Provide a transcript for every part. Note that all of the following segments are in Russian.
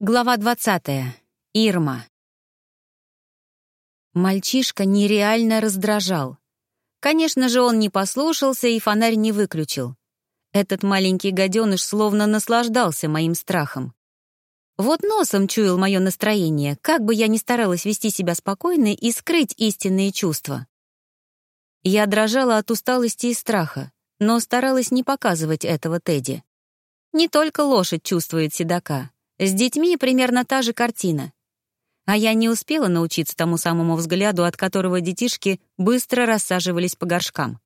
Глава 20. Ирма. Мальчишка нереально раздражал. Конечно же, он не послушался и фонарь не выключил. Этот маленький гаденыш словно наслаждался моим страхом. Вот носом чуял мое настроение, как бы я ни старалась вести себя спокойно и скрыть истинные чувства. Я дрожала от усталости и страха, но старалась не показывать этого Тедди. Не только лошадь чувствует седока, с детьми примерно та же картина. А я не успела научиться тому самому взгляду, от которого детишки быстро рассаживались по горшкам.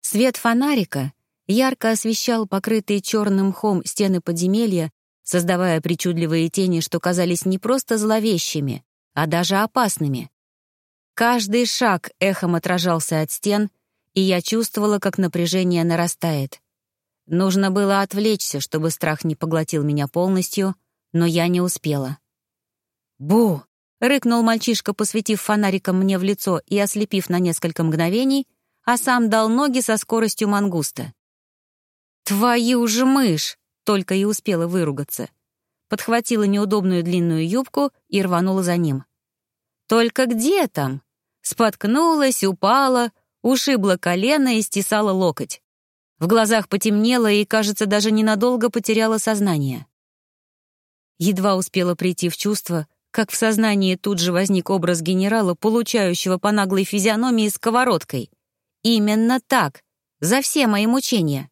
Свет фонарика ярко освещал покрытые черным мхом стены подземелья, создавая причудливые тени, что казались не просто зловещими, а даже опасными. Каждый шаг эхом отражался от стен, и я чувствовала, как напряжение нарастает. Нужно было отвлечься, чтобы страх не поглотил меня полностью, но я не успела. «Бу!» — рыкнул мальчишка, посветив фонариком мне в лицо и ослепив на несколько мгновений, а сам дал ноги со скоростью мангуста. «Твою же мышь!» — только и успела выругаться. Подхватила неудобную длинную юбку и рванула за ним. «Только где там?» Споткнулась, упала, ушибла колено и стесала локоть. В глазах потемнело и, кажется, даже ненадолго потеряла сознание. Едва успела прийти в чувство, как в сознании тут же возник образ генерала, получающего по наглой физиономии сковородкой. Именно так, за все мои мучения.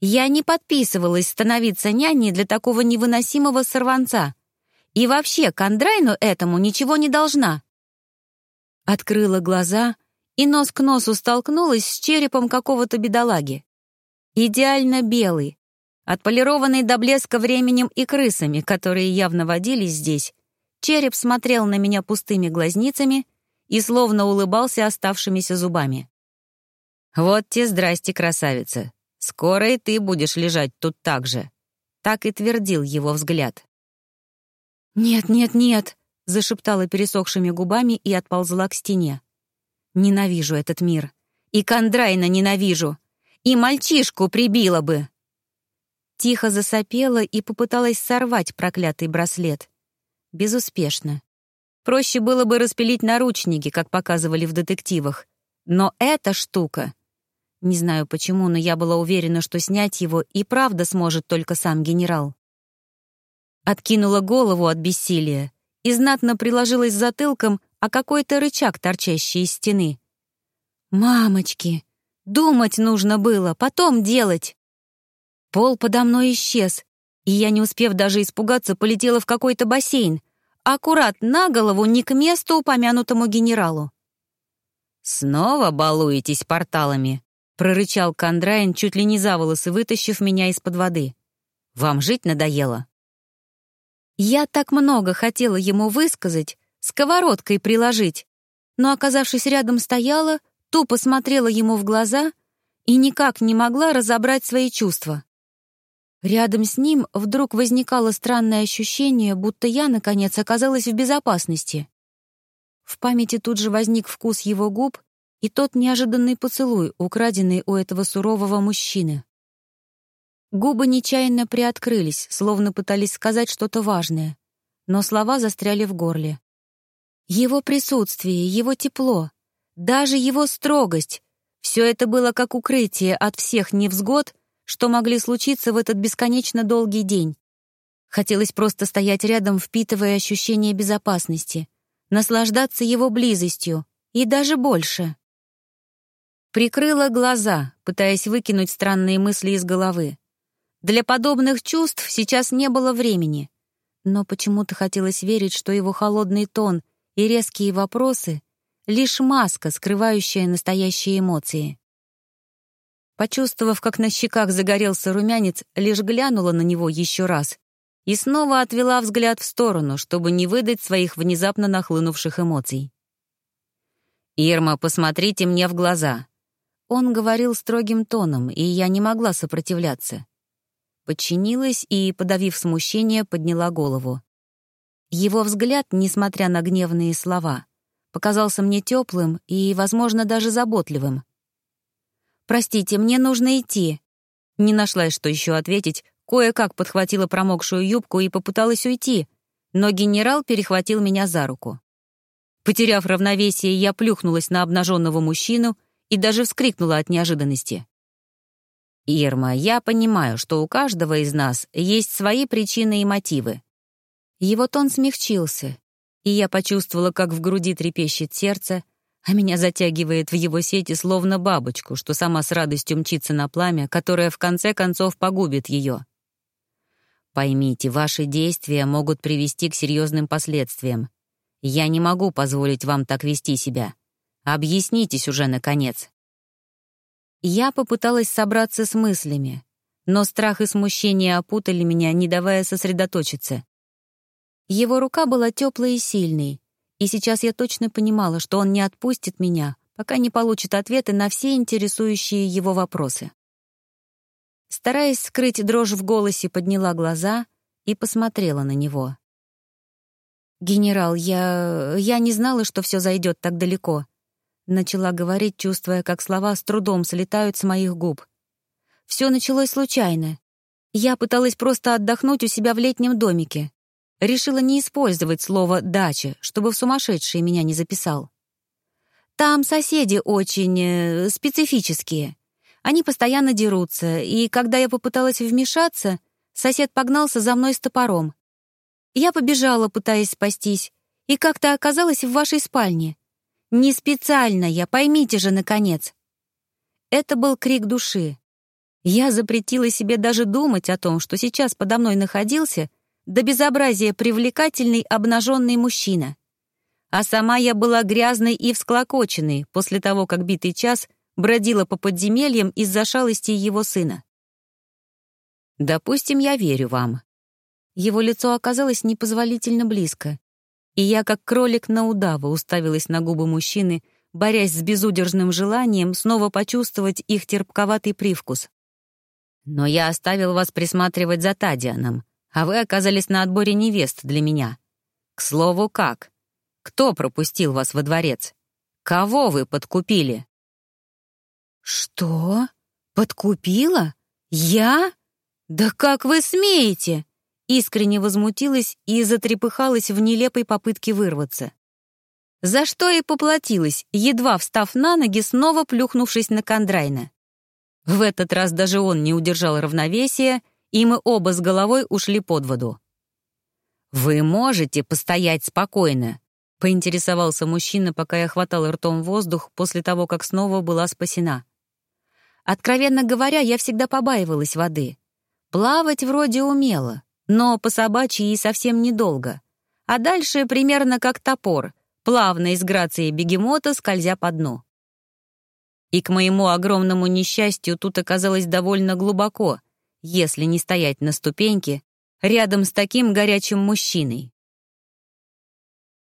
Я не подписывалась становиться няней для такого невыносимого сорванца. И вообще, Кондрайну этому ничего не должна. Открыла глаза и нос к носу столкнулась с черепом какого-то бедолаги. Идеально белый, отполированный до блеска временем и крысами, которые явно водились здесь, череп смотрел на меня пустыми глазницами и словно улыбался оставшимися зубами. «Вот те здрасте, красавица. Скоро и ты будешь лежать тут так же», — так и твердил его взгляд. «Нет, нет, нет», — зашептала пересохшими губами и отползла к стене. Ненавижу этот мир. И Кондрайна ненавижу. И мальчишку прибила бы. Тихо засопела и попыталась сорвать проклятый браслет. Безуспешно. Проще было бы распилить наручники, как показывали в детективах. Но эта штука... Не знаю почему, но я была уверена, что снять его и правда сможет только сам генерал. Откинула голову от бессилия и знатно приложилась затылком а какой-то рычаг, торчащий из стены. «Мамочки! Думать нужно было, потом делать!» Пол подо мной исчез, и я, не успев даже испугаться, полетела в какой-то бассейн, аккурат на голову не к месту упомянутому генералу. «Снова балуетесь порталами?» — прорычал Кондрайн, чуть ли не за волосы вытащив меня из-под воды. «Вам жить надоело?» Я так много хотела ему высказать, сковородкой приложить. Но, оказавшись рядом, стояла, тупо смотрела ему в глаза и никак не могла разобрать свои чувства. Рядом с ним вдруг возникало странное ощущение, будто я, наконец, оказалась в безопасности. В памяти тут же возник вкус его губ и тот неожиданный поцелуй, украденный у этого сурового мужчины. Губы нечаянно приоткрылись, словно пытались сказать что-то важное, но слова застряли в горле. Его присутствие, его тепло, даже его строгость — все это было как укрытие от всех невзгод, что могли случиться в этот бесконечно долгий день. Хотелось просто стоять рядом, впитывая ощущение безопасности, наслаждаться его близостью и даже больше. Прикрыла глаза, пытаясь выкинуть странные мысли из головы. Для подобных чувств сейчас не было времени. Но почему-то хотелось верить, что его холодный тон и резкие вопросы — лишь маска, скрывающая настоящие эмоции. Почувствовав, как на щеках загорелся румянец, лишь глянула на него еще раз и снова отвела взгляд в сторону, чтобы не выдать своих внезапно нахлынувших эмоций. «Ирма, посмотрите мне в глаза». Он говорил строгим тоном, и я не могла сопротивляться. Подчинилась и, подавив смущение, подняла голову. Его взгляд, несмотря на гневные слова, показался мне теплым и, возможно, даже заботливым. «Простите, мне нужно идти». Не нашла, что еще ответить, кое-как подхватила промокшую юбку и попыталась уйти, но генерал перехватил меня за руку. Потеряв равновесие, я плюхнулась на обнаженного мужчину и даже вскрикнула от неожиданности. «Ирма, я понимаю, что у каждого из нас есть свои причины и мотивы». Его тон смягчился, и я почувствовала, как в груди трепещет сердце, а меня затягивает в его сети словно бабочку, что сама с радостью мчится на пламя, которое в конце концов погубит ее. Поймите, ваши действия могут привести к серьезным последствиям. Я не могу позволить вам так вести себя. Объяснитесь уже, наконец». Я попыталась собраться с мыслями, но страх и смущение опутали меня, не давая сосредоточиться. Его рука была теплой и сильной, и сейчас я точно понимала, что он не отпустит меня, пока не получит ответы на все интересующие его вопросы. Стараясь скрыть дрожь в голосе, подняла глаза и посмотрела на него. «Генерал, я... я не знала, что все зайдет так далеко». Начала говорить, чувствуя, как слова с трудом слетают с моих губ. Все началось случайно. Я пыталась просто отдохнуть у себя в летнем домике. Решила не использовать слово «дача», чтобы в сумасшедшие меня не записал. Там соседи очень э, специфические. Они постоянно дерутся, и когда я попыталась вмешаться, сосед погнался за мной с топором. Я побежала, пытаясь спастись, и как-то оказалась в вашей спальне. Не специально я, поймите же, наконец. Это был крик души. Я запретила себе даже думать о том, что сейчас подо мной находился до безобразия привлекательный обнаженный мужчина. А сама я была грязной и всклокоченной после того, как битый час бродила по подземельям из-за шалости его сына. «Допустим, я верю вам. Его лицо оказалось непозволительно близко, и я, как кролик на удава, уставилась на губы мужчины, борясь с безудержным желанием снова почувствовать их терпковатый привкус. «Но я оставил вас присматривать за Тадианом, а вы оказались на отборе невест для меня. К слову, как? Кто пропустил вас во дворец? Кого вы подкупили?» «Что? Подкупила? Я? Да как вы смеете?» искренне возмутилась и затрепыхалась в нелепой попытке вырваться. За что и поплатилась, едва встав на ноги, снова плюхнувшись на Кондрайна. В этот раз даже он не удержал равновесия, и мы оба с головой ушли под воду. «Вы можете постоять спокойно», — поинтересовался мужчина, пока я хватал ртом воздух после того, как снова была спасена. Откровенно говоря, я всегда побаивалась воды. Плавать вроде умела, но по собачьи и совсем недолго. А дальше примерно как топор, плавно из грацией бегемота, скользя по дну. И к моему огромному несчастью тут оказалось довольно глубоко, если не стоять на ступеньке, рядом с таким горячим мужчиной.